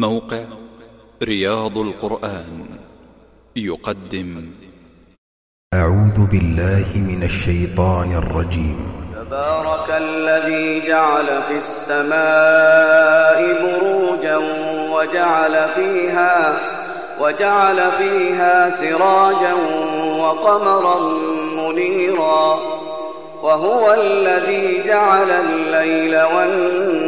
موقع رياض القرآن يقدم. أعوذ بالله من الشيطان الرجيم. تبارك الذي جعل في السماء بروجا وجعل فيها وجعل فيها سراجا وقمرا منيرا. وهو الذي جعل الليل والنهار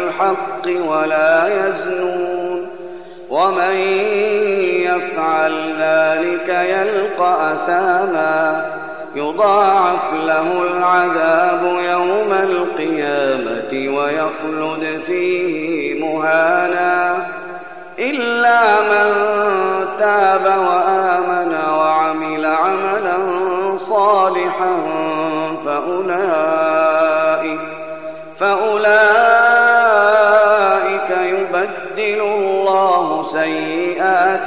بالحق ولا يزنون ومن يفعل ذلك يلقى أثاما يضاعف له العذاب يوم القيامة ويخلد فيه مهانا إلا من تاب وآمن وعمل عملا صالحا فأولئك فأولئك